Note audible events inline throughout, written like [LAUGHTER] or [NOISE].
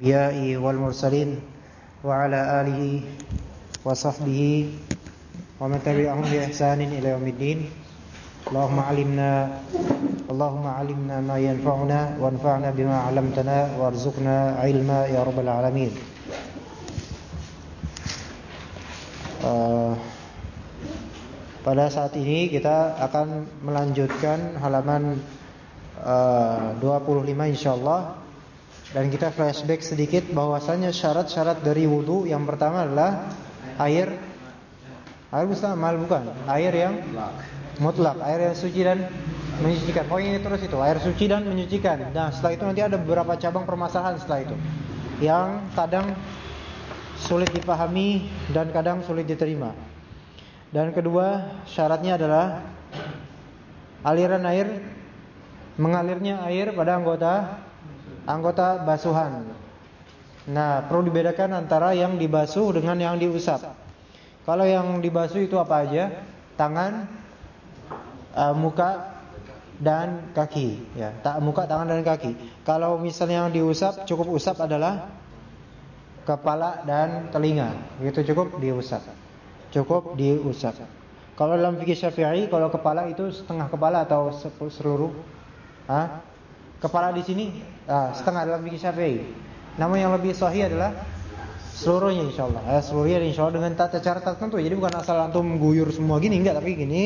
الأنبياء والمرسلين وعلى آله وصحبه ومن تبعهم بإحسان إلى يوم الدين اللهم علمنا اللهم علمنا ما ينفعنا وانفعنا بما علمتنا وارزقنا علما يا رب العالمين uh, Pada saat ini kita akan melanjutkan halaman uh, 25 insyaallah dan kita flashback sedikit bahwasanya syarat-syarat dari wudu yang pertama adalah air air mustamal bukan, air yang mutlak, air yang suci dan menyucikan. Oh ini terus itu, air suci dan menyucikan. Nah, setelah itu nanti ada beberapa cabang permasalahan setelah itu. Yang kadang sulit dipahami dan kadang sulit diterima. Dan kedua, syaratnya adalah aliran air mengalirnya air pada anggota anggota basuhan. Nah, perlu dibedakan antara yang dibasuh dengan yang diusap. Kalau yang dibasuh itu apa aja? Tangan, uh, muka dan kaki, ya. Tak muka, tangan dan kaki. Kalau misalnya yang diusap cukup usap adalah kepala dan telinga. Itu cukup diusap cukup diusap. Kalau dalam fikih Syafi'i, kalau kepala itu setengah kepala atau seluruh? Hah? Kepala di sini ah, setengah dalam fikih Syafi'i. Namun yang lebih sahih adalah seluruhnya insyaallah. Eh, seluruhnya insyaallah dengan tata cara tertentu. Jadi bukan asal antum mengguyur semua gini enggak, tapi gini.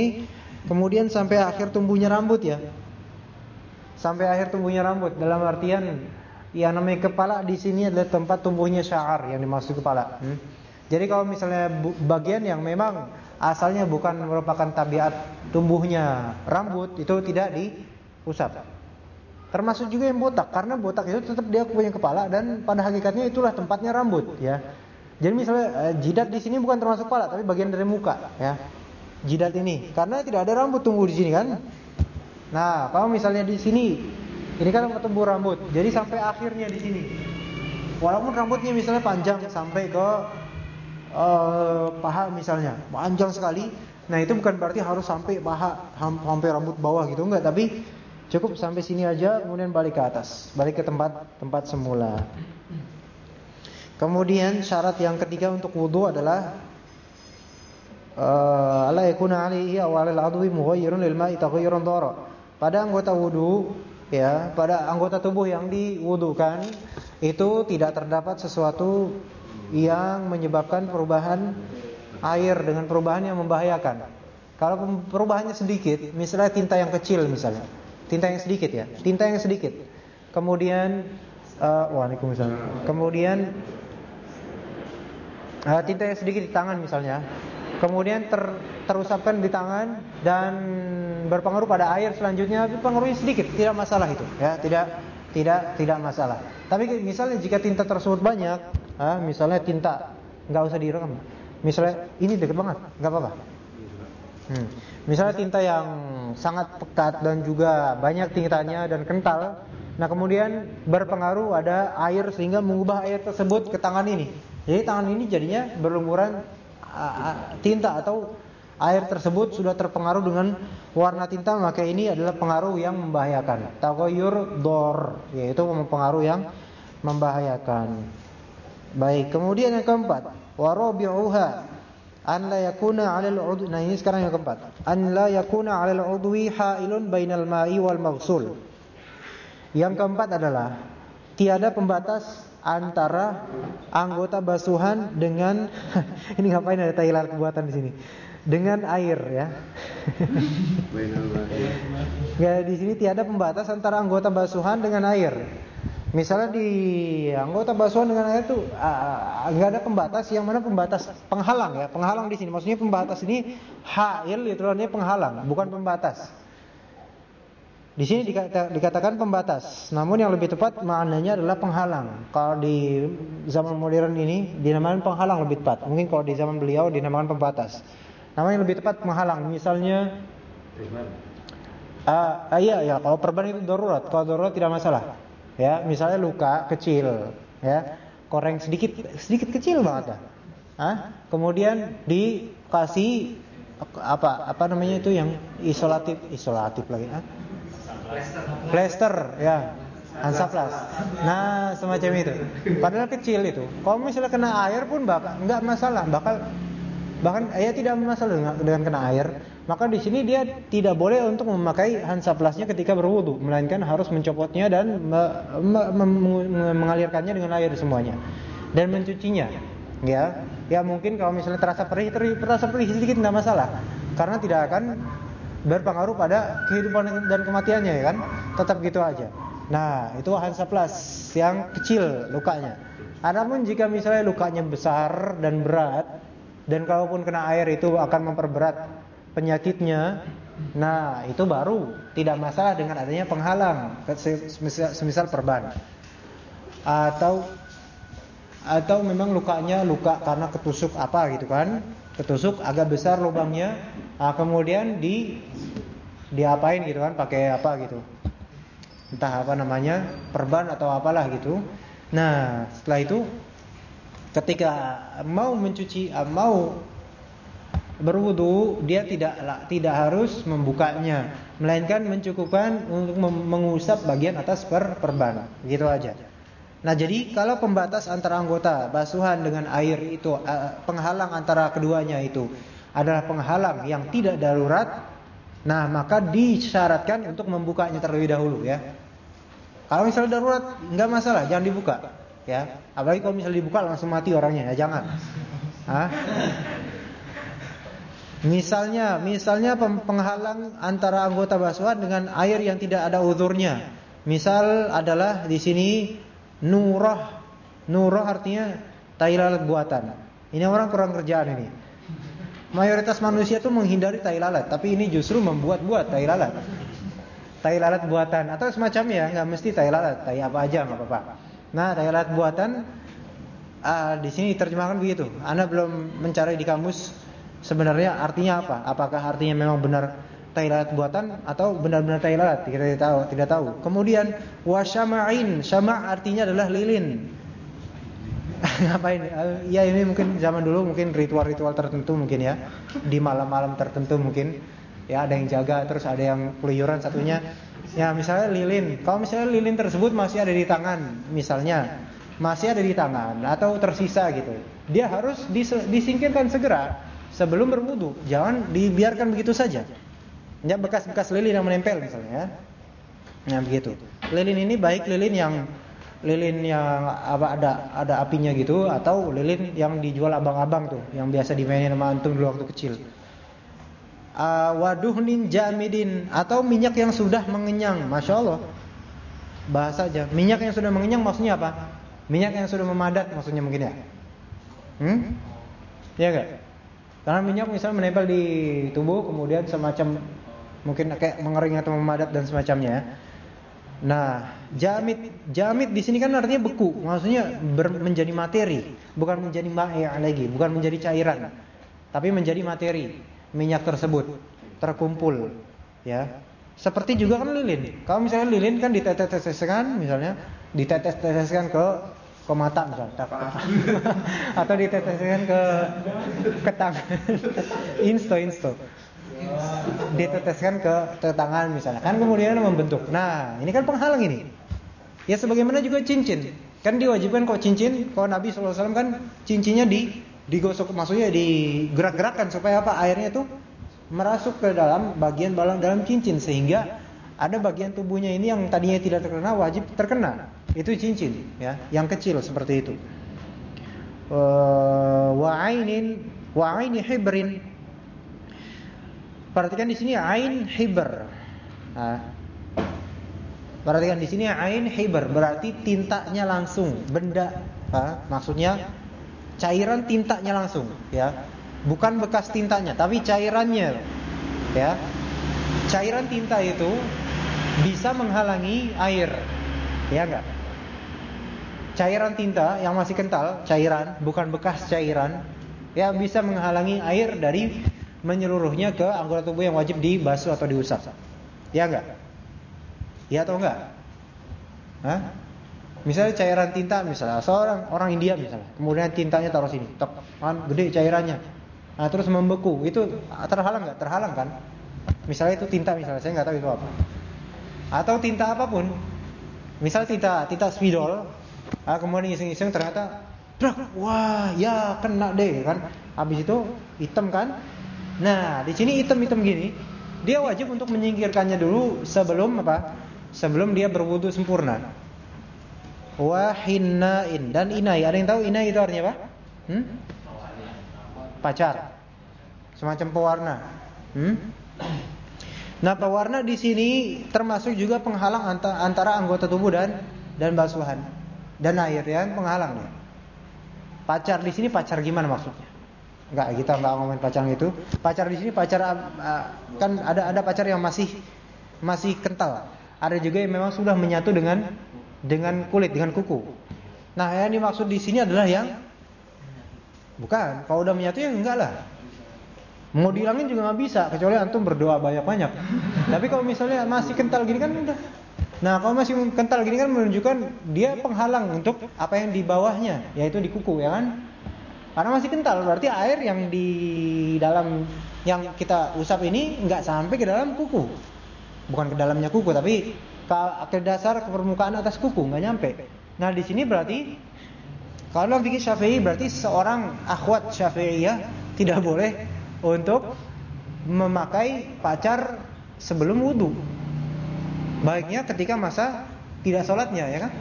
Kemudian sampai akhir tumbuhnya rambut ya. Sampai akhir tumbuhnya rambut dalam artian yang namanya kepala di sini adalah tempat tumbuhnya sya'ar yang dimaksud kepala. Hmm? Jadi kalau misalnya bagian yang memang asalnya bukan merupakan tabiat tumbuhnya rambut itu tidak diusap. Termasuk juga yang botak karena botak itu tetap dia punya kepala dan pada hakikatnya itulah tempatnya rambut ya. Jadi misalnya eh, jidat di sini bukan termasuk kepala tapi bagian dari muka ya. Jidat ini karena tidak ada rambut tumbuh di sini kan. Nah, kalau misalnya di sini ini kan tumbuh rambut. Jadi sampai akhirnya di sini. Walaupun rambutnya misalnya panjang sampai ke uh, paha misalnya panjang sekali nah itu bukan berarti harus sampai paha sampai rambut bawah gitu enggak tapi cukup sampai sini aja kemudian balik ke atas. Balik ke tempat tempat semula. Kemudian syarat yang ketiga untuk wudu adalah uh, ala yakuna alaihi aw alal adwi mughayyirun lil ma'i taghayyuran dhara pada anggota wudu ya pada anggota tubuh yang diwudukan itu tidak terdapat sesuatu yang menyebabkan perubahan air dengan perubahan yang membahayakan. Kalau perubahannya sedikit, misalnya tinta yang kecil misalnya, tinta yang sedikit ya, tinta yang sedikit. Kemudian, uh, waalaikumsalam. Kemudian uh, tinta yang sedikit di tangan misalnya, kemudian ter, terusapkan di tangan dan berpengaruh pada air selanjutnya, pengaruhnya sedikit, tidak masalah itu, ya, tidak tidak tidak masalah. Tapi misalnya jika tinta tersebut banyak, ah, misalnya tinta nggak usah direkam. Misalnya ini deket banget, nggak apa-apa. Hmm. Misalnya tinta yang sangat pekat dan juga banyak tintanya dan kental, nah kemudian berpengaruh ada air sehingga mengubah air tersebut ke tangan ini. Jadi tangan ini jadinya berlumuran tinta atau air tersebut sudah terpengaruh dengan warna tinta maka ini adalah pengaruh yang membahayakan. Taghayyur dor yaitu pengaruh yang membahayakan. Baik, kemudian yang keempat, warabi'uha an la yakuna 'alal 'udwi. Nah, ini sekarang yang keempat. An la yakuna 'alal 'udwi ha'ilun bainal ma'i wal maghsul. Yang keempat adalah tiada pembatas antara anggota basuhan dengan [LAUGHS] ini ngapain ada Thailand kebuatan di sini? Dengan air ya. [LAUGHS] ya di sini tiada pembatas antara anggota basuhan dengan air. Misalnya di anggota basuhan dengan air itu enggak ada pembatas yang mana pembatas penghalang ya, penghalang di sini. Maksudnya pembatas ini hail itu artinya penghalang, bukan pembatas. Di sini dikata, dikatakan pembatas. Namun yang lebih tepat maknanya adalah penghalang. Kalau di zaman modern ini dinamakan penghalang lebih tepat. Mungkin kalau di zaman beliau dinamakan pembatas. Namanya lebih tepat penghalang. Misalnya uh, uh, iya ya kalau perban itu darurat. Kalau darurat tidak masalah. Ya, misalnya luka kecil, ya, koreng sedikit sedikit kecil banget. Hah? Kemudian dikasih apa apa namanya itu yang isolatif isolatif lagi, ah? Plester, ya. Hansaplas. Nah, semacam itu. Padahal kecil itu. Kalau misalnya kena air pun bakal nggak masalah, bakal bahkan ya tidak masalah dengan, dengan kena air. Maka di sini dia tidak boleh untuk memakai hansaplasnya ketika berwudu, melainkan harus mencopotnya dan me, me, me, me, mengalirkannya dengan air semuanya dan mencucinya. Ya, ya mungkin kalau misalnya terasa perih, terasa perih sedikit tidak masalah, karena tidak akan berpengaruh pada kehidupan dan kematiannya ya kan, tetap gitu aja. Nah, itu hansaplas yang kecil lukanya. Adapun jika misalnya lukanya besar dan berat dan kalaupun kena air itu akan memperberat penyakitnya, nah itu baru tidak masalah dengan adanya penghalang, semisal, semisal perban. Atau atau memang lukanya luka karena ketusuk apa gitu kan? Ketusuk agak besar lubangnya, nah, kemudian di diapain gitu kan? Pakai apa gitu? entah apa namanya perban atau apalah gitu. Nah setelah itu ketika mau mencuci mau berwudu dia tidak tidak harus membukanya melainkan mencukupkan untuk mengusap bagian atas per perban gitu aja. Nah jadi kalau pembatas antara anggota basuhan dengan air itu penghalang antara keduanya itu adalah penghalang yang tidak darurat, nah maka disyaratkan untuk membukanya terlebih dahulu ya. Kalau misalnya darurat nggak masalah, jangan dibuka. Ya, apalagi kalau misalnya dibuka langsung mati orangnya, ya jangan. Hah? Misalnya, misalnya penghalang antara anggota basuhan dengan air yang tidak ada uzurnya. Misal adalah di sini nurah. Nurah artinya tai lalat buatan. Ini orang kurang kerjaan ini. Mayoritas manusia itu menghindari tai lalat, tapi ini justru membuat-buat tai lalat tai lalat buatan atau semacamnya, nggak mesti tai lalat, tai apa aja nggak apa-apa. Nah, tai lalat buatan uh, di sini terjemahkan begitu. Anda belum mencari di kamus sebenarnya artinya apa? Apakah artinya memang benar tai lalat buatan atau benar-benar tai lalat? Kita tidak tahu, tidak tahu. Kemudian wasyama'in, syama' artinya adalah lilin. [LAUGHS] Ngapain? Ya ini mungkin zaman dulu mungkin ritual-ritual tertentu mungkin ya. Di malam-malam tertentu mungkin ya ada yang jaga terus ada yang keluyuran satunya ya misalnya lilin kalau misalnya lilin tersebut masih ada di tangan misalnya masih ada di tangan atau tersisa gitu dia harus disingkirkan segera sebelum berwudu jangan dibiarkan begitu saja ya bekas-bekas lilin yang menempel misalnya ya nah begitu lilin ini baik lilin yang lilin yang apa ada ada apinya gitu atau lilin yang dijual abang-abang tuh yang biasa dimainin sama antum dulu waktu kecil uh, waduhnin jamidin atau minyak yang sudah mengenyang. Masya Allah. Bahasa aja. Minyak yang sudah mengenyang maksudnya apa? Minyak yang sudah memadat maksudnya mungkin ya. Hmm? Ya enggak? Karena minyak misalnya menempel di tubuh kemudian semacam mungkin kayak mengering atau memadat dan semacamnya. Nah, jamid jamid di sini kan artinya beku, maksudnya ber, menjadi materi, bukan menjadi ma'ya lagi, bukan menjadi cairan, tapi menjadi materi minyak tersebut terkumpul ya. Seperti juga kan lilin. Kalau misalnya lilin kan ditetes-teteskan misalnya ditetes-teteskan ke ke mata misalnya atau diteteskan ke ke tangan insto insto. Diteteskan ke, ke tangan misalnya. Kan kemudian membentuk. Nah ini kan penghalang ini. Ya sebagaimana juga cincin. Kan diwajibkan kok cincin. Kalau Nabi SAW kan cincinnya di digosok maksudnya digerak-gerakkan supaya apa? Airnya itu merasuk ke dalam bagian balang dalam cincin. Sehingga ada bagian tubuhnya ini yang tadinya tidak terkena wajib terkena itu cincin ya. Yang kecil seperti itu. Eh, wa ainin wa aini hibrin. Perhatikan di sini ain hibr nah, perhatikan di sini ain hibr berarti tintanya langsung. Benda ha? maksudnya cairan tintanya langsung ya. Bukan bekas tintanya tapi cairannya ya. Cairan tinta itu bisa menghalangi air ya enggak cairan tinta yang masih kental cairan bukan bekas cairan ya bisa menghalangi air dari menyeluruhnya ke anggota tubuh yang wajib dibasuh atau diusap ya enggak ya atau enggak Hah? Misalnya cairan tinta misalnya seorang orang India misalnya, kemudian tintanya taruh sini, tok, kan gede cairannya. Nah, terus membeku. Itu terhalang nggak? Terhalang kan? Misalnya itu tinta misalnya, saya nggak tahu itu apa. Atau tinta apa pun. Misal tinta tinta spidol, ah, kemudian iseng-iseng ternyata Brak, wah ya kena deh kan. Habis itu hitam kan. Nah di sini hitam-hitam gini, dia wajib untuk menyingkirkannya dulu sebelum apa? Sebelum dia berwudu sempurna. Wahinain dan inai. Ada yang tahu inai itu artinya apa? Hmm? Pacar. Semacam pewarna. Hmm? Nah, pewarna di sini termasuk juga penghalang antara anggota tubuh dan dan basuhan dan air ya, penghalang ya. Pacar di sini pacar gimana maksudnya? Enggak, kita enggak ngomongin pacar itu. Pacar di sini pacar uh, kan ada ada pacar yang masih masih kental. Ada juga yang memang sudah menyatu dengan dengan kulit, dengan kuku. Nah, yang dimaksud di sini adalah yang bukan. Kalau udah menyatu ya enggak lah. Mau dihilangin juga nggak bisa, kecuali antum berdoa banyak-banyak. Tapi kalau misalnya masih kental gini kan udah Nah, kalau masih kental gini kan menunjukkan dia penghalang untuk apa yang di bawahnya, yaitu di kuku, ya kan? Karena masih kental, berarti air yang di dalam yang kita usap ini nggak sampai ke dalam kuku. Bukan ke dalamnya kuku, tapi ke, ke dasar ke permukaan atas kuku, nggak nyampe. Nah, di sini berarti kalau fikih Syafi'i berarti seorang akhwat Syafi'iyah tidak boleh untuk memakai pacar sebelum wudhu. Baiknya ketika masa tidak sholatnya ya kan?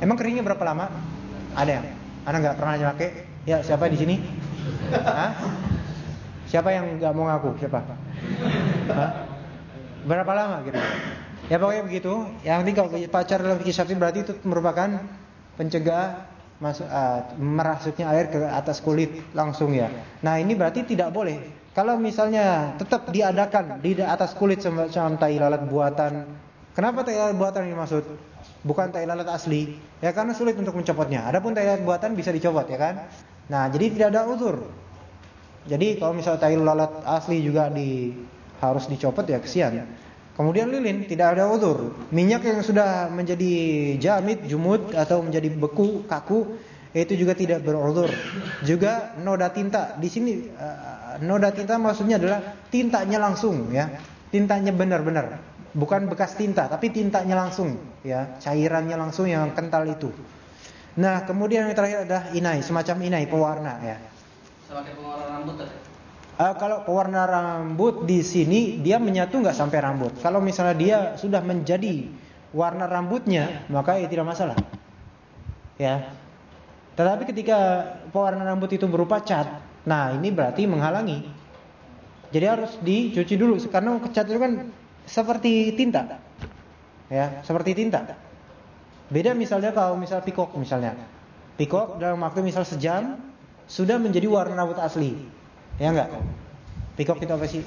Emang keringnya berapa lama? Ada yang? Anda nggak pernah pakai? Ya siapa di sini? Hah? Siapa yang nggak mau ngaku? Siapa? Hah? Berapa lama gitu? Ya pokoknya begitu. Yang penting kalau pacar dalam fikih berarti itu merupakan pencegah masuk uh, merasuknya air ke atas kulit langsung ya. Nah ini berarti tidak boleh. Kalau misalnya tetap diadakan di atas kulit semacam tai lalat buatan Kenapa tai buatan ini maksud? Bukan tai lalat asli. Ya karena sulit untuk mencopotnya. Adapun tai buatan bisa dicopot ya kan? Nah, jadi tidak ada uzur. Jadi kalau misalnya tai lalat asli juga di harus dicopot ya kesian. Kemudian lilin tidak ada uzur. Minyak yang sudah menjadi jamit, jumut atau menjadi beku, kaku itu juga tidak beruzur. Juga noda tinta. Di sini uh, noda tinta maksudnya adalah tintanya langsung ya. Tintanya benar-benar bukan bekas tinta, tapi tintanya langsung, ya, cairannya langsung yang kental itu. Nah, kemudian yang terakhir adalah inai, semacam inai pewarna, ya. Sebagai pewarna rambut Uh, kalau pewarna rambut di sini dia menyatu nggak sampai rambut. Kalau misalnya dia sudah menjadi warna rambutnya, maka ya tidak masalah. Ya. Tetapi ketika pewarna rambut itu berupa cat, nah ini berarti menghalangi. Jadi harus dicuci dulu karena cat itu kan seperti tinta. Ya, seperti tinta. Beda misalnya kalau misal pikok misalnya. Pikok dalam waktu misal sejam sudah menjadi warna rambut asli. Ya enggak? Pikok itu apa sih?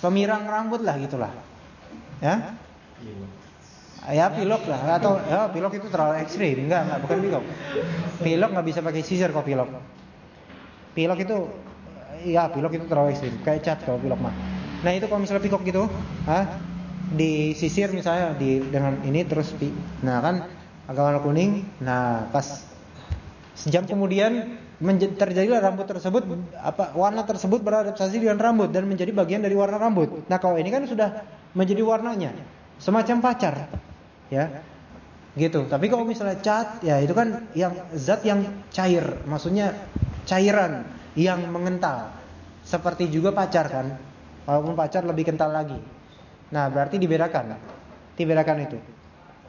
Pemirang rambut lah gitulah. Ya? Ya pilok lah atau ya pilok itu terlalu ekstrim. Enggak, enggak bukan pilok. Pilok nggak bisa pakai sisir kok pilok. Pilok itu Iya, pilok itu terlalu ekstrim. Kayak cat kalau pilok mah. Nah, itu kalau misalnya pikok gitu, ah, disisir misalnya di dengan ini terus pi. Nah, kan agak warna kuning. Nah, pas sejam kemudian terjadilah rambut tersebut apa warna tersebut beradaptasi dengan rambut dan menjadi bagian dari warna rambut. Nah, kalau ini kan sudah menjadi warnanya semacam pacar. Ya. Gitu. Tapi kalau misalnya cat, ya itu kan yang zat yang cair, maksudnya cairan yang mengental. Seperti juga pacar kan. Walaupun pacar lebih kental lagi. Nah, berarti dibedakan. Dibedakan itu.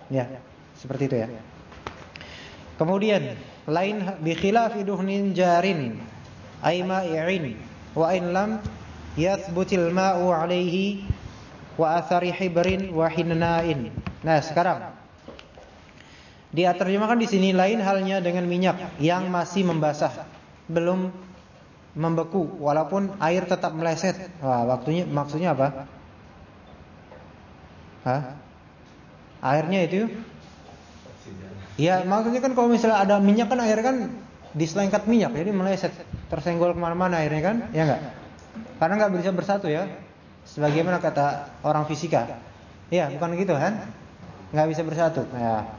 Ya, seperti itu ya. Kemudian, lain bi duhnin jarin ay ma'i'in wa in lam yathbutil ma'u 'alaihi wa athari hibrin wa hinna'in. Nah, sekarang dia terjemahkan di sini lain halnya dengan minyak yang masih membasah, belum membeku walaupun air tetap meleset. Wah, waktunya maksudnya apa? Hah? Airnya itu? Ya, maksudnya kan kalau misalnya ada minyak kan air kan diselengkat minyak, jadi meleset, tersenggol ke mana-mana airnya kan? Ya enggak? Karena nggak bisa bersatu ya. Sebagaimana kata orang fisika. Ya, bukan gitu kan? Nggak bisa bersatu. Ya.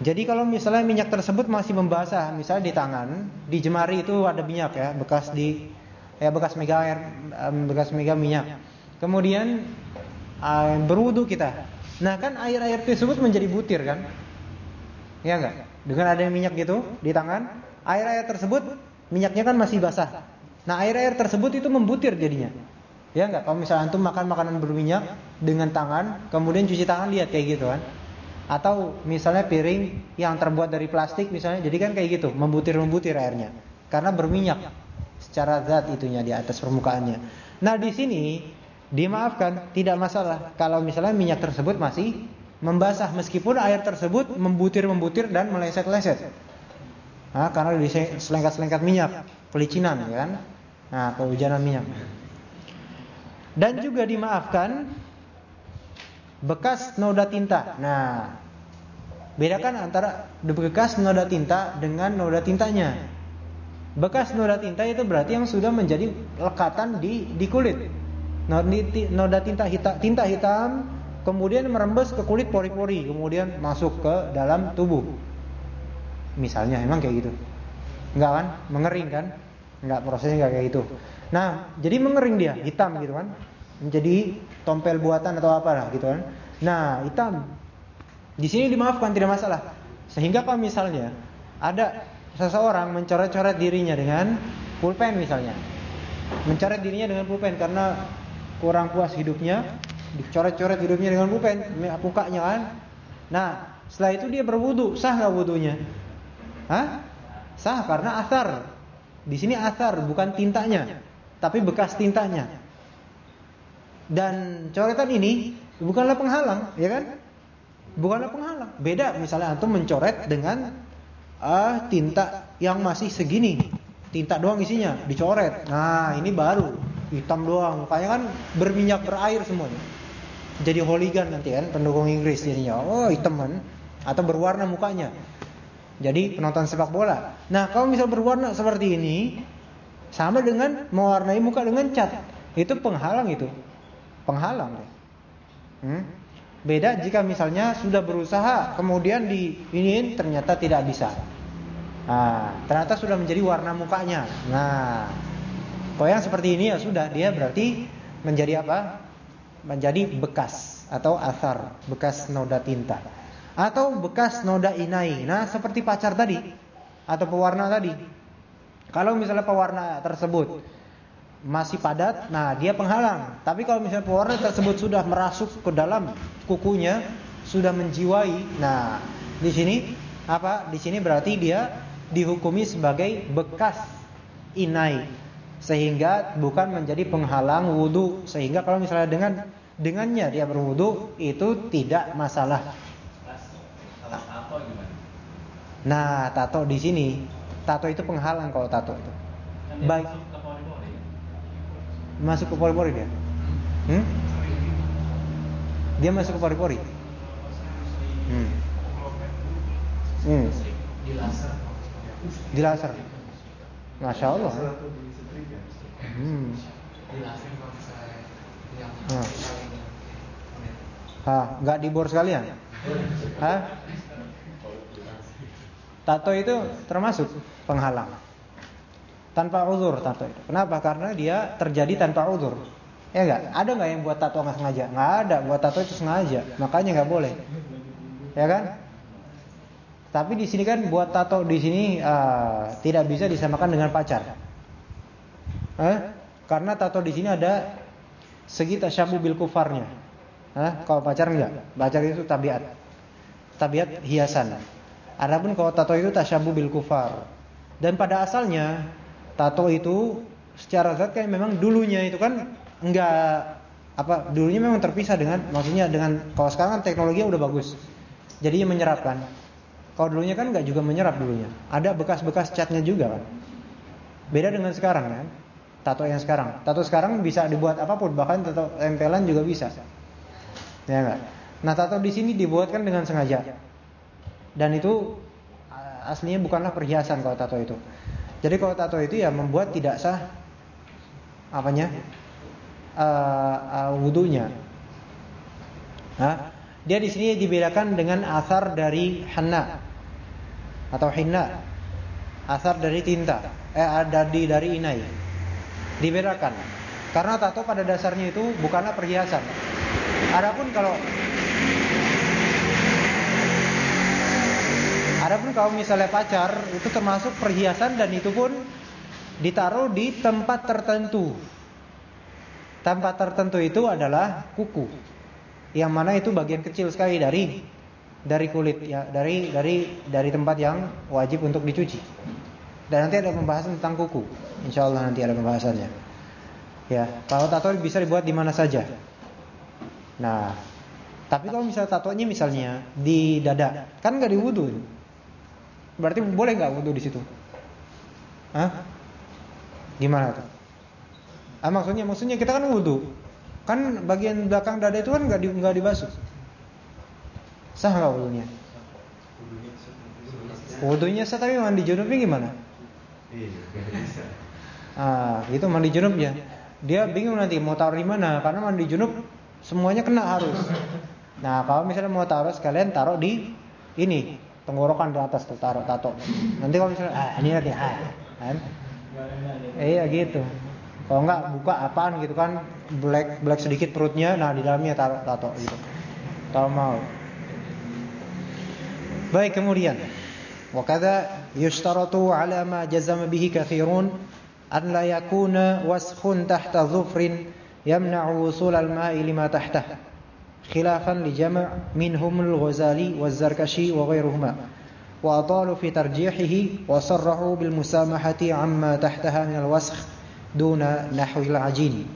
Jadi kalau misalnya minyak tersebut masih membasah, misalnya di tangan, di jemari itu ada minyak ya, bekas di ya bekas mega air, bekas mega minyak. kemudian uh, berwudu kita. Nah kan air-air tersebut menjadi butir kan? Ya enggak? Dengan ada minyak gitu di tangan, air-air tersebut minyaknya kan masih basah. Nah air-air tersebut itu membutir jadinya. Ya enggak? Kalau misalnya antum makan makanan berminyak dengan tangan, kemudian cuci tangan lihat kayak gitu kan? Atau misalnya piring yang terbuat dari plastik misalnya, jadi kan kayak gitu, membutir-membutir airnya. Karena berminyak secara zat itunya di atas permukaannya. Nah, di sini dimaafkan, tidak masalah kalau misalnya minyak tersebut masih membasah meskipun air tersebut membutir-membutir dan meleset-leset. Nah, karena di selengkat-selengkat minyak, pelicinan ya kan. Nah, kehujanan minyak. Dan juga dimaafkan bekas noda tinta. Nah, bedakan antara bekas noda tinta dengan noda tintanya. Bekas noda tinta itu berarti yang sudah menjadi lekatan di di kulit. Noda tinta hitam, tinta hitam kemudian merembes ke kulit pori-pori, kemudian masuk ke dalam tubuh. Misalnya emang kayak gitu. Enggak kan? Mengering kan? Enggak prosesnya enggak kayak gitu. Nah, jadi mengering dia, hitam gitu kan menjadi tompel buatan atau apa lah gitu kan. Nah, hitam. Di sini dimaafkan tidak masalah. Sehingga kalau misalnya ada seseorang mencoret-coret dirinya dengan pulpen misalnya. Mencoret dirinya dengan pulpen karena kurang puas hidupnya, dicoret-coret hidupnya dengan pulpen, mukanya kan. Nah, setelah itu dia berwudu, sah nggak wudunya? Hah? Sah karena asar. Di sini asar bukan tintanya, tapi bekas tintanya. Dan coretan ini bukanlah penghalang, ya kan? Bukanlah penghalang. Beda misalnya antum mencoret dengan uh, tinta yang masih segini. Tinta doang isinya, dicoret. Nah, ini baru hitam doang. Makanya kan berminyak berair semuanya. Jadi hooligan nanti kan pendukung Inggris jadinya. Oh, hitam kan atau berwarna mukanya. Jadi penonton sepak bola. Nah, kalau misal berwarna seperti ini sama dengan mewarnai muka dengan cat. Itu penghalang itu penghalang. Hmm? Beda jika misalnya sudah berusaha kemudian di ini ternyata tidak bisa. Nah, ternyata sudah menjadi warna mukanya. Nah, kalau yang seperti ini ya sudah dia berarti menjadi apa? Menjadi bekas atau asar, bekas noda tinta. Atau bekas noda inai. Nah, seperti pacar tadi atau pewarna tadi. Kalau misalnya pewarna tersebut masih padat, nah dia penghalang. Tapi kalau misalnya pewarna tersebut sudah merasuk ke dalam kukunya, sudah menjiwai, nah di sini apa? Di sini berarti dia dihukumi sebagai bekas inai, sehingga bukan menjadi penghalang wudhu. Sehingga kalau misalnya dengan dengannya dia berwudhu itu tidak masalah. Nah, tato di sini, tato itu penghalang kalau tato itu. Baik masuk ke pori-pori dia? Hmm? Dia masuk ke pori-pori? Hmm. Hmm. Di laser. Masya Allah. Hmm. Nah. Ah, nggak dibor sekalian? Hah? Tato itu termasuk penghalang. Tanpa uzur tato itu. Kenapa? Karena dia terjadi tanpa uzur. Ya enggak? Ada enggak yang buat tato nggak sengaja? Enggak ada. Buat tato itu sengaja. Makanya enggak boleh. Ya kan? Tapi di sini kan buat tato di sini uh, tidak bisa disamakan dengan pacar. Eh? Karena tato di sini ada segi tasyabuh bil kufarnya. Eh? Kalau pacar enggak. Pacar itu tabiat. Tabiat hiasan. Adapun kalau tato itu tasyabuh bil kufar. Dan pada asalnya tato itu secara zat kan memang dulunya itu kan enggak apa dulunya memang terpisah dengan maksudnya dengan kalau sekarang kan teknologinya udah bagus. Jadinya menyerap kan. Kalau dulunya kan enggak juga menyerap dulunya. Ada bekas-bekas catnya juga kan. Beda dengan sekarang kan. Tato yang sekarang. Tato sekarang bisa dibuat apa pun, bahkan tato tempelan juga bisa. Ya enggak? Nah, tato di sini dibuatkan dengan sengaja. Dan itu aslinya bukanlah perhiasan kalau tato itu. Jadi kalau tato itu ya membuat tidak sah apanya uh, uh, wudhunya. Nah, dia di sini dibedakan dengan asar dari henna atau hinna, asar dari tinta, eh dari dari inai. Dibedakan. Karena tato pada dasarnya itu bukanlah perhiasan. Adapun kalau Adapun kalau misalnya pacar itu termasuk perhiasan dan itu pun ditaruh di tempat tertentu. Tempat tertentu itu adalah kuku. Yang mana itu bagian kecil sekali dari dari kulit ya, dari dari dari tempat yang wajib untuk dicuci. Dan nanti ada pembahasan tentang kuku. Insya Allah nanti ada pembahasannya. Ya, kalau tato bisa dibuat di mana saja. Nah, tapi kalau misalnya tatonya misalnya di dada, kan nggak diwudu. Berarti boleh nggak wudu di situ? Hah? Gimana tuh? Ah, maksudnya maksudnya kita kan wudu. Kan bagian belakang dada itu kan nggak di, nggak dibasuh. Sah nggak wudunya? Wudunya sah tapi mandi junubnya gimana? Ah, itu mandi junubnya. Dia bingung nanti mau taruh di mana karena mandi junub semuanya kena harus. Nah, kalau misalnya mau taruh sekalian taruh di ini, tenggorokan ke atas tertaruh tato. Nanti kalau misalnya ah ini lagi ah kan? Eh ya gitu. Kalau enggak buka apaan gitu kan black black sedikit perutnya nah di dalamnya taruh tato gitu. Tahu mau. Baik kemudian. Wakada yushtaratu ala ma jazama bihi kathirun an la yakuna waskhun tahta dhufrin yamna'u wusul al-ma'i lima tahtah khilafan li jama' minhum al-Ghazali waz-Zarkashi wa ghairuhuma wa atalu fi tarjihihi wa sarrahu bil musamahati amma tahtaha min al-wasakh duna nahwil ajin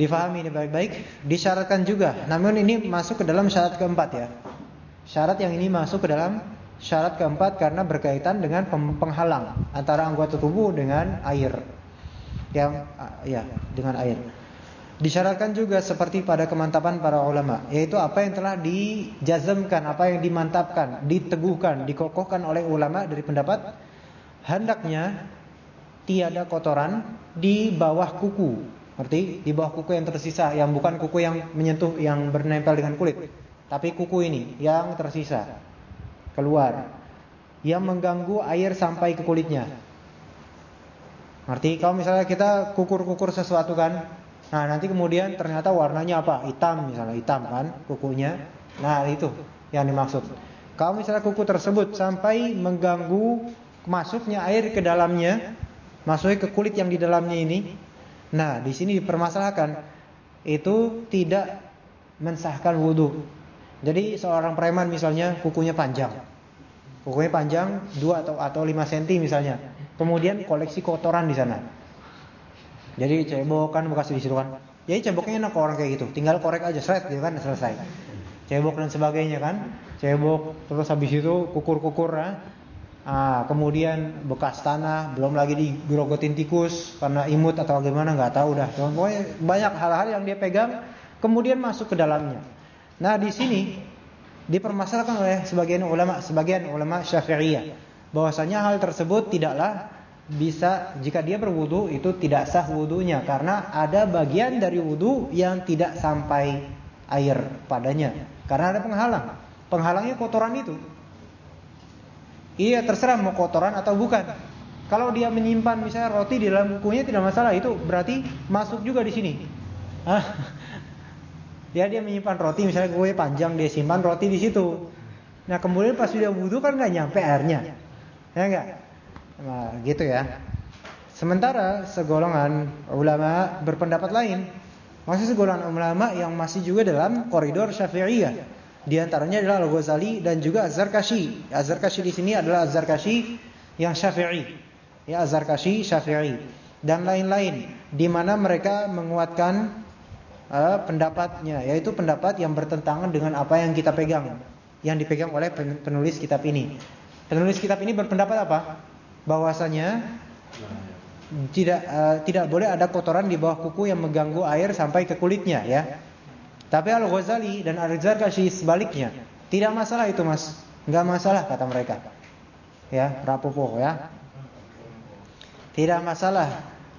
difahami ini baik-baik. Disyaratkan juga. Namun ini masuk ke dalam syarat keempat ya. Syarat yang ini masuk ke dalam syarat keempat karena berkaitan dengan penghalang antara anggota tubuh dengan air. Yang ya dengan air. Disyaratkan juga seperti pada kemantapan para ulama, yaitu apa yang telah dijazmkan, apa yang dimantapkan, diteguhkan, dikokohkan oleh ulama dari pendapat hendaknya tiada kotoran di bawah kuku. Arti di bawah kuku yang tersisa, yang bukan kuku yang menyentuh yang bernempel dengan kulit, tapi kuku ini yang tersisa keluar yang mengganggu air sampai ke kulitnya. Arti kalau misalnya kita kukur-kukur sesuatu kan, nah nanti kemudian ternyata warnanya apa? Hitam misalnya, hitam kan kukunya. Nah, itu yang dimaksud. Kalau misalnya kuku tersebut sampai mengganggu masuknya air ke dalamnya, masuknya ke kulit yang di dalamnya ini. Nah, di sini dipermasalahkan itu tidak mensahkan wudhu. Jadi seorang preman misalnya kukunya panjang. Kukunya panjang 2 atau atau 5 cm misalnya. Kemudian koleksi kotoran di sana. Jadi cebok kan bekas di situ kan. Jadi ceboknya enak orang kayak gitu. Tinggal korek aja seret gitu kan selesai. Cebok dan sebagainya kan. Cebok terus habis itu kukur-kukur ya. Ah, kemudian bekas tanah, belum lagi digrogotin tikus karena imut atau bagaimana nggak tahu dah. Pokoknya banyak hal-hal yang dia pegang kemudian masuk ke dalamnya. Nah, di sini dipermasalahkan oleh sebagian ulama, sebagian ulama Syafi'iyah bahwasanya hal tersebut tidaklah bisa jika dia berwudu itu tidak sah wudunya karena ada bagian dari wudu yang tidak sampai air padanya karena ada penghalang. Penghalangnya kotoran itu. Iya terserah mau kotoran atau bukan. Kalau dia menyimpan misalnya roti di dalam kukunya tidak masalah itu berarti masuk juga di sini. Dia dia menyimpan roti misalnya kue panjang dia simpan roti di situ. Nah kemudian pas sudah wudhu kan nggak nyampe airnya, ya enggak? Nah gitu ya. Sementara segolongan ulama berpendapat lain. Masih segolongan ulama yang masih juga dalam koridor syafi'iyah. Di antaranya adalah Al-Ghazali dan juga Az-Zarkashi. Az-Zarkashi di sini adalah Az-Zarkashi yang syafi'i. Ya Az-Zarkashi syafi'i. Dan lain-lain. Di mana mereka menguatkan uh, pendapatnya, yaitu pendapat yang bertentangan dengan apa yang kita pegang, yang dipegang oleh penulis kitab ini. Penulis kitab ini berpendapat apa? Bahwasanya tidak uh, tidak boleh ada kotoran di bawah kuku yang mengganggu air sampai ke kulitnya, ya. Tapi Al Ghazali dan Al Zarkashi sebaliknya, tidak masalah itu mas, nggak masalah kata mereka, ya rapopo ya, tidak masalah.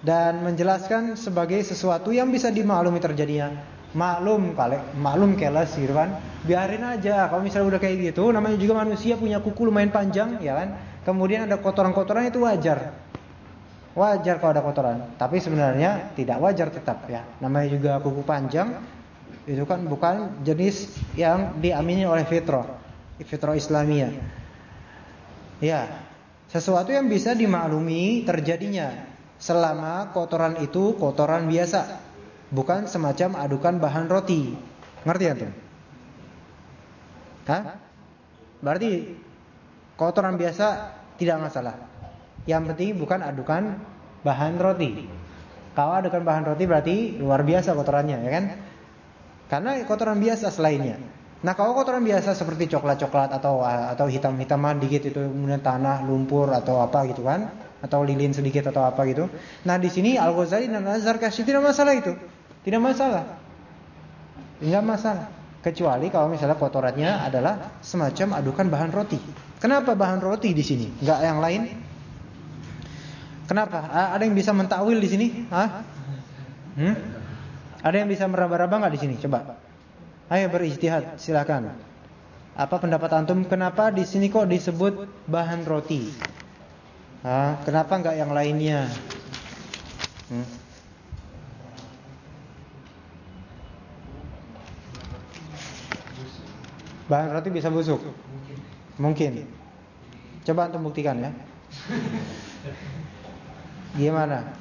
Dan menjelaskan sebagai sesuatu yang bisa dimaklumi terjadinya. Maklum kali, maklum kelas Irwan, biarin aja. Kalau misalnya udah kayak gitu, namanya juga manusia punya kuku lumayan panjang, ya kan? Kemudian ada kotoran-kotoran itu wajar. Wajar kalau ada kotoran, tapi sebenarnya tidak wajar tetap ya. Namanya juga kuku panjang itu kan bukan jenis yang diamini oleh fitrah, fitrah Islamiyah. Ya, sesuatu yang bisa dimaklumi terjadinya selama kotoran itu kotoran biasa, bukan semacam adukan bahan roti. Ngerti tuh? Hah? Berarti kotoran biasa tidak masalah. Yang penting bukan adukan bahan roti. Kalau adukan bahan roti berarti luar biasa kotorannya, ya kan? Karena kotoran biasa selainnya. Nah, kalau kotoran biasa seperti coklat-coklat atau atau hitam-hitaman dikit itu kemudian tanah, lumpur atau apa gitu kan? Atau lilin sedikit atau apa gitu. Nah, di sini Al-Ghazali dan Al-Zarkashi tidak masalah itu. Tidak masalah. Tidak masalah. Kecuali kalau misalnya kotorannya adalah semacam adukan bahan roti. Kenapa bahan roti di sini? Enggak yang lain? Kenapa? Ada yang bisa mentakwil di sini? Hah? Hmm? Ada yang bisa meraba-raba nggak di sini? Coba. Ayo berijtihad, silakan. Apa pendapat antum? Kenapa di sini kok disebut bahan roti? Hah? Kenapa nggak yang lainnya? Hmm? Bahan roti bisa busuk? Mungkin. Coba antum buktikan ya. Gimana?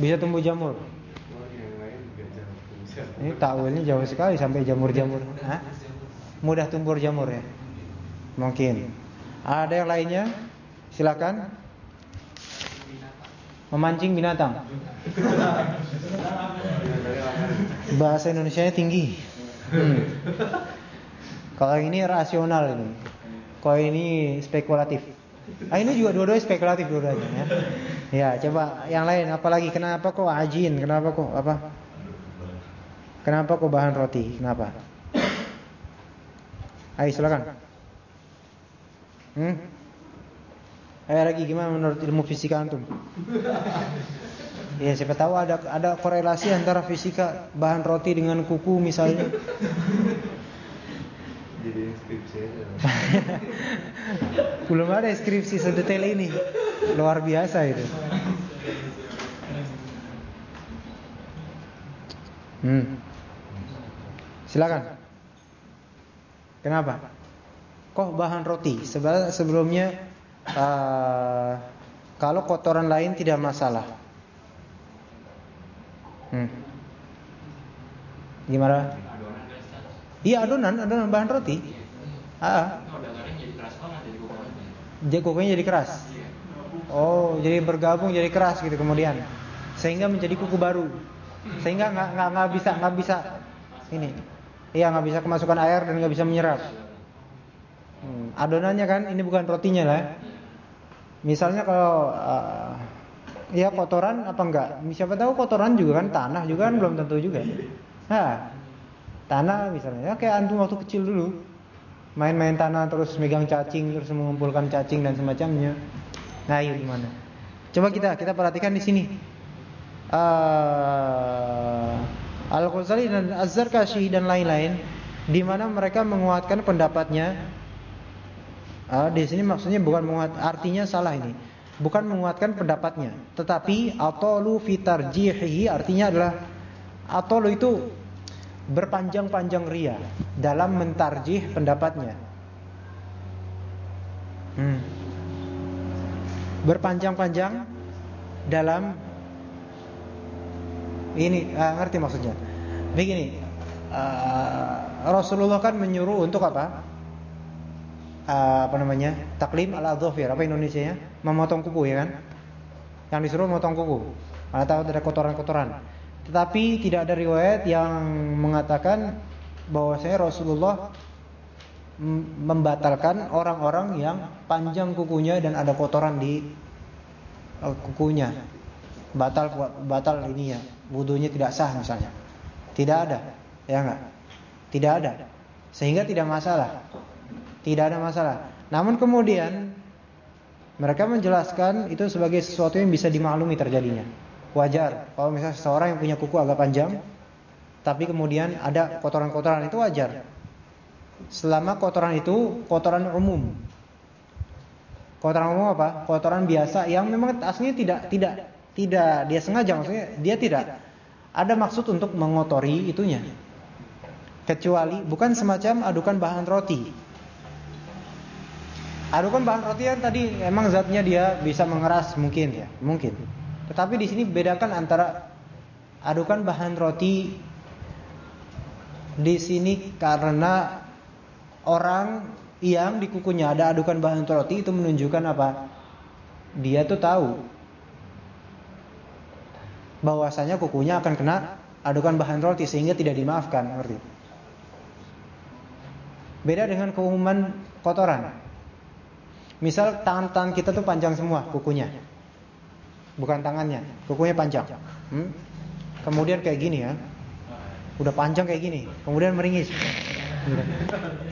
Bisa tumbuh jamur. Ini takwilnya jauh sekali sampai jamur-jamur. Mudah tumbuh jamur ya? Mungkin. Ada yang lainnya? Silakan. Memancing binatang. Bahasa Indonesia tinggi. Hmm. [LAUGHS] Kalau ini rasional ini. Kalau ini spekulatif. Ah ini juga dua-duanya spekulatif dua-duanya ya. Ya, coba yang lain apalagi kenapa kok ajin? Kenapa kok apa? Kenapa kok bahan roti? Kenapa? Ayo silakan. Hmm? Ayo lagi gimana menurut ilmu fisika antum? Ya siapa tahu ada ada korelasi antara fisika bahan roti dengan kuku misalnya. Jadi skripsi. [LAUGHS] Belum ada skripsi sedetail ini. Luar biasa itu. Hmm. Silakan. Kenapa? Kok bahan roti? Sebelumnya uh, kalau kotoran lain tidak masalah. Hmm. Gimana? Iya adonan, adonan bahan roti. Ah. Jadi kukunya jadi keras. Oh, jadi bergabung jadi keras gitu kemudian. Sehingga menjadi kuku baru. Sehingga nggak nggak nggak bisa nggak bisa ini. Iya nggak bisa kemasukan air dan nggak bisa menyerap. Hmm, adonannya kan ini bukan rotinya lah. Misalnya kalau uh, ya kotoran apa enggak? Siapa tahu kotoran juga kan tanah juga kan belum tentu juga. Nah, tanah misalnya. Ya kayak antum waktu kecil dulu. Main-main tanah terus megang cacing terus mengumpulkan cacing dan semacamnya. Nah iya gimana coba kita kita perhatikan di sini. Uh, Al-Ghazali dan Az-Zarkashi dan lain-lain di mana mereka menguatkan pendapatnya. Uh, di sini maksudnya bukan menguat artinya salah ini bukan menguatkan pendapatnya tetapi atolu fitarjihi artinya adalah atolu itu berpanjang-panjang ria dalam mentarjih pendapatnya. Hmm. Berpanjang-panjang dalam ini uh, ngerti maksudnya. Begini, uh, Rasulullah kan menyuruh untuk apa? Uh, apa namanya? Taklim ala dhafir, apa Indonesia ya? Memotong kuku ya kan? Yang disuruh memotong kuku. Karena tahu ada kotoran-kotoran. Tetapi tidak ada riwayat yang mengatakan bahwasanya Rasulullah membatalkan orang-orang yang panjang kukunya dan ada kotoran di uh, kukunya. Batal batal ini ya, wudunya tidak sah misalnya. Tidak ada, ya enggak? Tidak ada. Sehingga tidak masalah. Tidak ada masalah. Namun kemudian mereka menjelaskan itu sebagai sesuatu yang bisa dimaklumi terjadinya wajar. Kalau misalnya seseorang yang punya kuku agak panjang, tapi kemudian ada kotoran-kotoran itu wajar. Selama kotoran itu kotoran umum. Kotoran umum apa? Kotoran biasa yang memang aslinya tidak tidak tidak dia sengaja maksudnya dia tidak ada maksud untuk mengotori itunya. Kecuali bukan semacam adukan bahan roti. Adukan bahan roti yang tadi emang zatnya dia bisa mengeras mungkin ya, mungkin. Tetapi di sini bedakan antara adukan bahan roti di sini karena orang yang di kukunya ada adukan bahan roti itu menunjukkan apa? Dia tuh tahu bahwasanya kukunya akan kena adukan bahan roti sehingga tidak dimaafkan, ngerti? Beda dengan keumuman kotoran. Misal tangan-tangan kita tuh panjang semua kukunya. Bukan tangannya, kukunya panjang. Hmm? Kemudian kayak gini ya. Udah panjang kayak gini, kemudian meringis.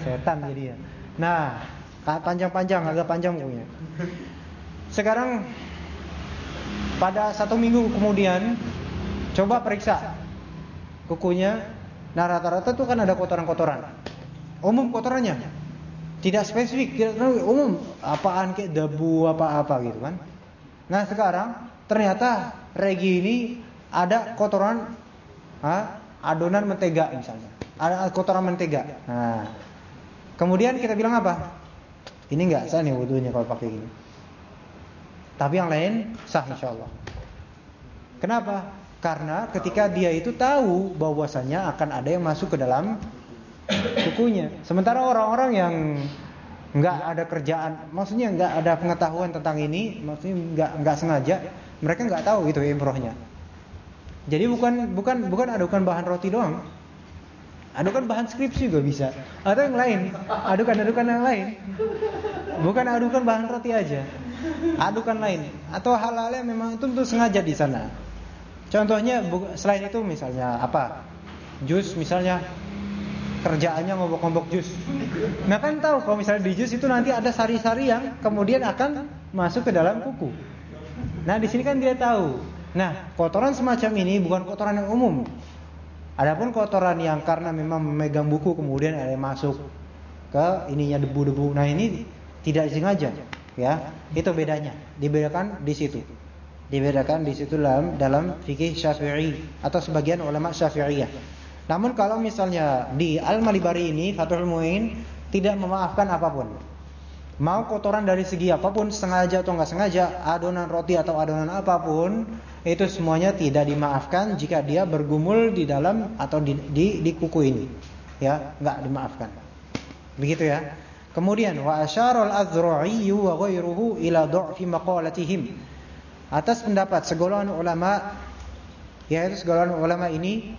Setan jadi ya. Nah, panjang-panjang, agak panjang kukunya. Sekarang pada satu minggu kemudian coba periksa kukunya. Nah rata-rata tuh kan ada kotoran-kotoran. Umum kotorannya tidak spesifik, tidak umum. Apaan kayak debu apa-apa gitu kan. Nah sekarang ternyata Regi ini ada kotoran ha, adonan mentega misalnya. Ada kotoran mentega. Nah, kemudian kita bilang apa? Ini enggak sah nih wudhunya kalau pakai gini. Tapi yang lain sah insya Allah. Kenapa? Karena ketika dia itu tahu bahwasanya akan ada yang masuk ke dalam kukunya. Sementara orang-orang yang nggak ada kerjaan, maksudnya nggak ada pengetahuan tentang ini, maksudnya nggak nggak sengaja, mereka nggak tahu itu imrohnya. Jadi bukan bukan bukan adukan bahan roti doang. Adukan bahan skripsi juga bisa. Atau yang lain, adukan-adukan yang lain. Bukan adukan bahan roti aja. Adukan lain atau hal-hal yang memang itu untuk sengaja di sana. Contohnya selain itu misalnya apa? Jus misalnya kerjaannya ngobok-ngobok jus. Nah kan tahu kalau misalnya di jus itu nanti ada sari-sari yang kemudian akan masuk ke dalam kuku. Nah di sini kan dia tahu. Nah kotoran semacam ini bukan kotoran yang umum. Adapun kotoran yang karena memang memegang buku kemudian ada yang masuk ke ininya debu-debu. Nah ini tidak sengaja, ya. Itu bedanya. Dibedakan di situ. Dibedakan di situ dalam dalam fikih Syafi'i atau sebagian ulama Syafi'iyah. Namun kalau misalnya di Al-Malibari ini Fathul Muin tidak memaafkan apa pun. Mau kotoran dari segi apa pun, sengaja atau enggak sengaja, adonan roti atau adonan apa pun, itu semuanya tidak dimaafkan jika dia bergumul di dalam atau di di, di kuku ini. Ya, enggak dimaafkan. Begitu ya. Kemudian wa asyara al-Azra'i wa ghairuhu ila dha'fi maqalatihim. Atas pendapat segolongan ulama yaitu segolongan ulama ini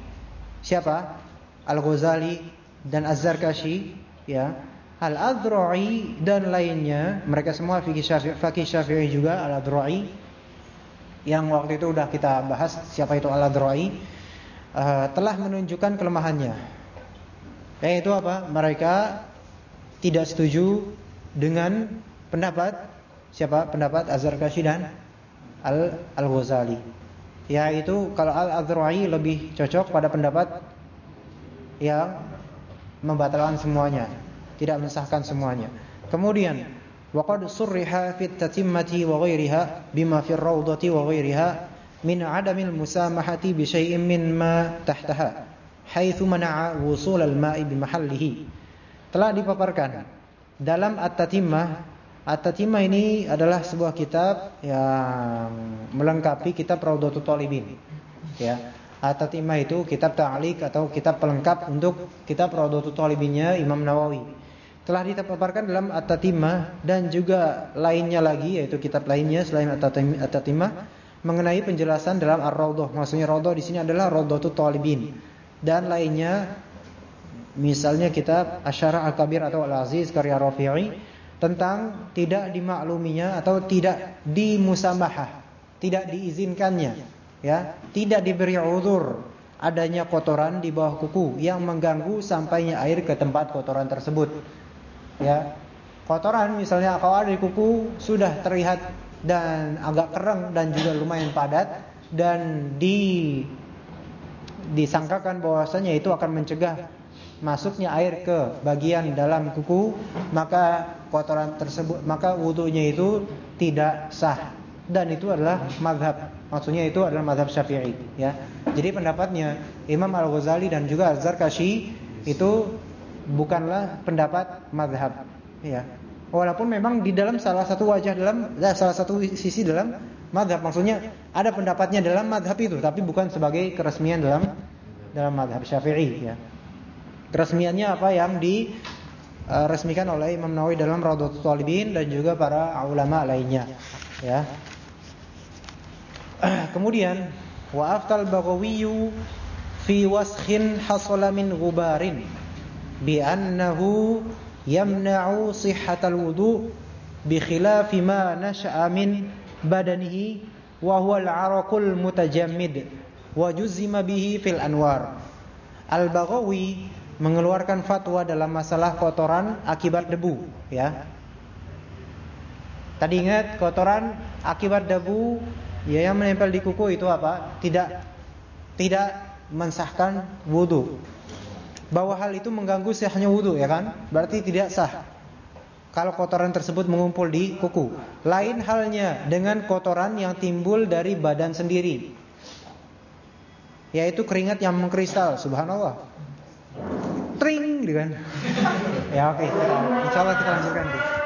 siapa? Al-Ghazali dan Az-Zarkashi, ya. Al-Adru'i dan lainnya, mereka semua fakih Syafi'i, Syafi'i juga Al-Adru'i yang waktu itu sudah kita bahas siapa itu Al-Adru'i uh, eh, telah menunjukkan kelemahannya. Eh, Yaitu apa? Mereka tidak setuju dengan pendapat siapa? Pendapat Az-Zarkashi dan Al al ghazali yaitu kalau Al-Adhra'i lebih cocok pada pendapat yang membatalkan semuanya, tidak mensahkan semuanya. Kemudian waqad surriha fi at-tatimmati wa ghairiha bima fi ar-rawdati wa ghairiha min 'adamil musamahati bi min ma tahtaha haitsu mana'a wusul al-ma'i bi mahallihi. Telah dipaparkan dalam at-tatimmah At-Tatimah ini adalah sebuah kitab yang melengkapi kitab Raudatul Talibin. Ya. At-Tatimah itu kitab ta'liq atau kitab pelengkap untuk kitab Raudatul Talibinnya Imam Nawawi. Telah dipaparkan dalam At-Tatimah dan juga lainnya lagi yaitu kitab lainnya selain At-Tatimah mengenai penjelasan dalam Ar-Raudhah. Maksudnya Raudhah di sini adalah Raudatul Talibin dan lainnya misalnya kitab Asyara Al-Kabir atau Al-Aziz karya Rafi'i tentang tidak dimakluminya atau tidak dimusamahah, tidak diizinkannya, ya, tidak diberi uzur adanya kotoran di bawah kuku yang mengganggu sampainya air ke tempat kotoran tersebut. Ya. Kotoran misalnya kalau ada di kuku sudah terlihat dan agak kering dan juga lumayan padat dan di disangkakan bahwasanya itu akan mencegah masuknya air ke bagian dalam kuku, maka kotoran tersebut maka wudunya itu tidak sah. Dan itu adalah madhab. Maksudnya itu adalah madhab Syafi'i, ya. Jadi pendapatnya Imam Al-Ghazali dan juga Az-Zarkashi itu bukanlah pendapat madhab, ya. Walaupun memang di dalam salah satu wajah dalam salah satu sisi dalam madhab maksudnya ada pendapatnya dalam madhab itu tapi bukan sebagai keresmian dalam dalam madhab syafi'i ya. Keresmiannya apa yang diresmikan oleh Imam Nawawi dalam Raudhatul Talibin dan juga para ulama lainnya ya. [CLEARS THROAT] Kemudian wa aftal baghawiyyu fi waskhin hasala min ghubarin bi annahu yamna'u sihhatal wudu bi khilafi ma nasha'a min badanihi wa huwa al-araqul mutajammid wa juzima bihi fil anwar. Al-Baghawi mengeluarkan fatwa dalam masalah kotoran akibat debu, ya. Tadi ingat kotoran akibat debu ya yang menempel di kuku itu apa? Tidak tidak mensahkan wudu bahwa hal itu mengganggu sahnya wudhu ya kan? Berarti tidak sah. Kalau kotoran tersebut mengumpul di kuku. Lain halnya dengan kotoran yang timbul dari badan sendiri. Yaitu keringat yang mengkristal, subhanallah. Tring gitu kan. ya oke, okay. insyaallah kita lanjutkan. Deh.